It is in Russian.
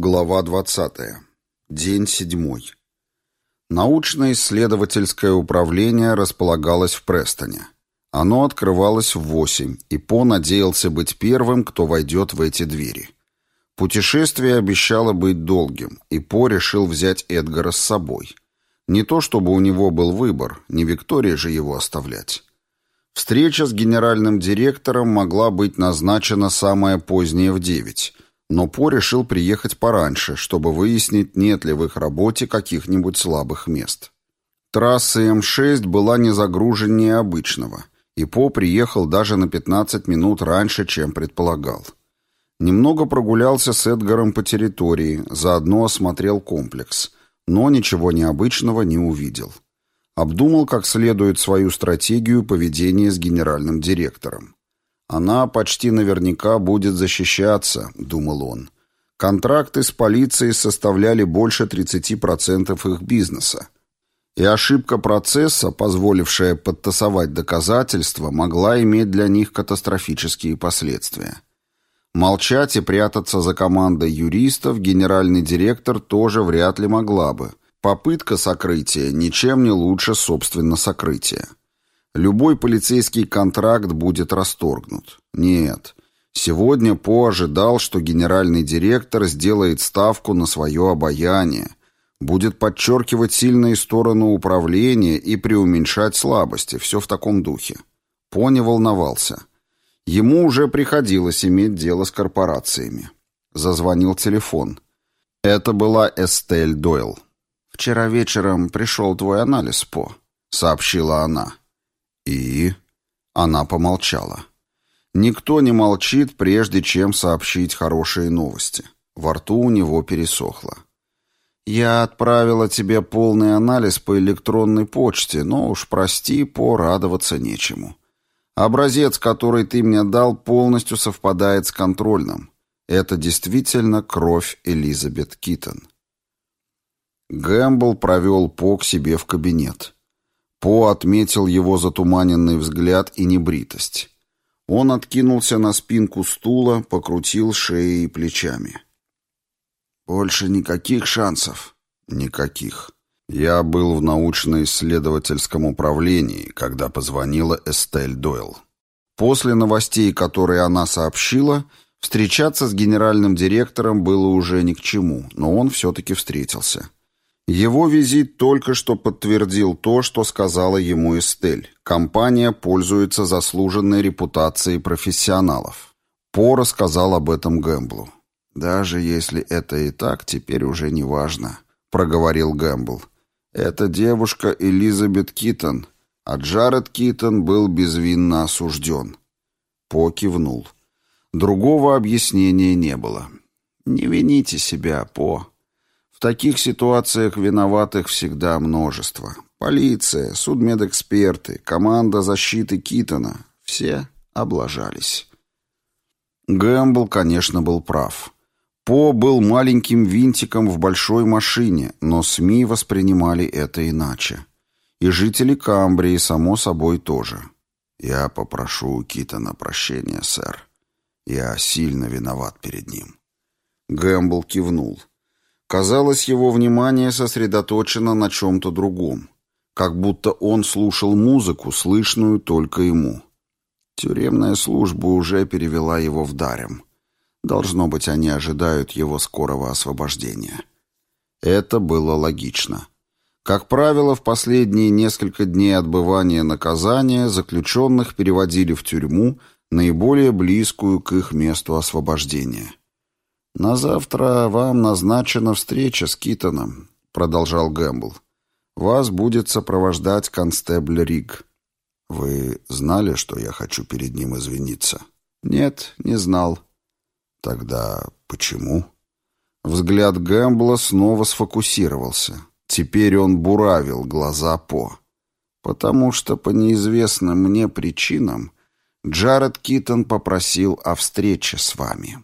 Глава 20. День седьмой. Научно-исследовательское управление располагалось в Престоне. Оно открывалось в восемь, и По надеялся быть первым, кто войдет в эти двери. Путешествие обещало быть долгим, и По решил взять Эдгара с собой. Не то чтобы у него был выбор, не Виктория же его оставлять. Встреча с генеральным директором могла быть назначена самое позднее в девять – но По решил приехать пораньше, чтобы выяснить, нет ли в их работе каких-нибудь слабых мест. Трасса М6 была не загруженнее обычного, и По приехал даже на 15 минут раньше, чем предполагал. Немного прогулялся с Эдгаром по территории, заодно осмотрел комплекс, но ничего необычного не увидел. Обдумал как следует свою стратегию поведения с генеральным директором. «Она почти наверняка будет защищаться», — думал он. Контракты с полицией составляли больше 30% их бизнеса. И ошибка процесса, позволившая подтасовать доказательства, могла иметь для них катастрофические последствия. Молчать и прятаться за командой юристов генеральный директор тоже вряд ли могла бы. Попытка сокрытия ничем не лучше, собственно, сокрытия любой полицейский контракт будет расторгнут. Нет. Сегодня По ожидал, что генеральный директор сделает ставку на свое обаяние, будет подчеркивать сильные стороны управления и преуменьшать слабости, все в таком духе. По не волновался. Ему уже приходилось иметь дело с корпорациями. Зазвонил телефон. Это была Эстель Дойл. «Вчера вечером пришел твой анализ, По», — сообщила она. «И?» Она помолчала. Никто не молчит, прежде чем сообщить хорошие новости. Во рту у него пересохло. «Я отправила тебе полный анализ по электронной почте, но уж прости, порадоваться нечему. Образец, который ты мне дал, полностью совпадает с контрольным. Это действительно кровь Элизабет Китон». Гэмбл провел По к себе в кабинет. По отметил его затуманенный взгляд и небритость. Он откинулся на спинку стула, покрутил шеей и плечами. «Больше никаких шансов?» «Никаких. Я был в научно-исследовательском управлении, когда позвонила Эстель Дойл. После новостей, которые она сообщила, встречаться с генеральным директором было уже ни к чему, но он все-таки встретился». Его визит только что подтвердил то, что сказала ему Эстель. Компания пользуется заслуженной репутацией профессионалов. По рассказал об этом Гэмблу. «Даже если это и так, теперь уже не важно», — проговорил Гэмбл. «Это девушка Элизабет Китон, а Джаред Китон был безвинно осужден». По кивнул. Другого объяснения не было. «Не вините себя, По», в таких ситуациях виноватых всегда множество. Полиция, судмедэксперты, команда защиты Китона — все облажались. Гэмбл, конечно, был прав. По был маленьким винтиком в большой машине, но СМИ воспринимали это иначе. И жители Камбрии, само собой, тоже. «Я попрошу у Китона прощения, сэр. Я сильно виноват перед ним». Гэмбл кивнул. Казалось, его внимание сосредоточено на чем-то другом, как будто он слушал музыку, слышную только ему. Тюремная служба уже перевела его в Дарем. Должно быть, они ожидают его скорого освобождения. Это было логично. Как правило, в последние несколько дней отбывания наказания заключенных переводили в тюрьму, наиболее близкую к их месту освобождения. «На завтра вам назначена встреча с Китоном», — продолжал Гэмбл. «Вас будет сопровождать констебль Риг». «Вы знали, что я хочу перед ним извиниться?» «Нет, не знал». «Тогда почему?» Взгляд Гэмбла снова сфокусировался. Теперь он буравил глаза По. «Потому что по неизвестным мне причинам Джаред Китон попросил о встрече с вами».